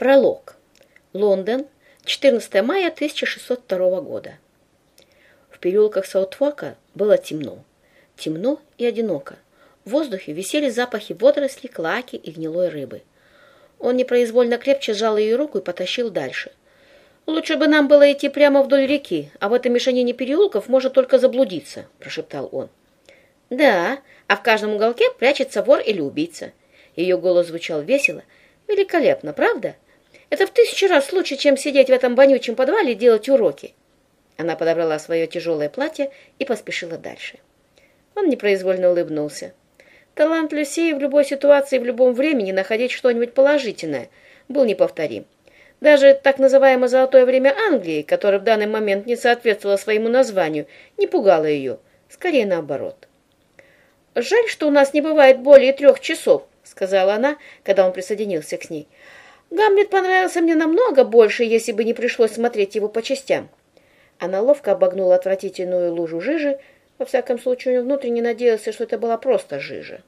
Пролог. Лондон, 14 мая 1602 года. В переулках Саутвака было темно. Темно и одиноко. В воздухе висели запахи водорослей, клаки и гнилой рыбы. Он непроизвольно крепче сжал ее руку и потащил дальше. «Лучше бы нам было идти прямо вдоль реки, а в этой мешанине переулков может только заблудиться», – прошептал он. «Да, а в каждом уголке прячется вор или убийца». Ее голос звучал весело. «Великолепно, правда?» Это в тысячу раз лучше, чем сидеть в этом вонючем подвале и делать уроки. Она подобрала свое тяжелое платье и поспешила дальше. Он непроизвольно улыбнулся. Талант Люсии в любой ситуации в любом времени находить что-нибудь положительное был неповторим. Даже так называемое «золотое время Англии», которое в данный момент не соответствовало своему названию, не пугало ее. Скорее наоборот. «Жаль, что у нас не бывает более трех часов», — сказала она, когда он присоединился к ней. Гамлет понравился мне намного больше, если бы не пришлось смотреть его по частям. Она ловко обогнула отвратительную лужу жижи, во всяком случае, он внутренне надеялся, что это была просто жижа.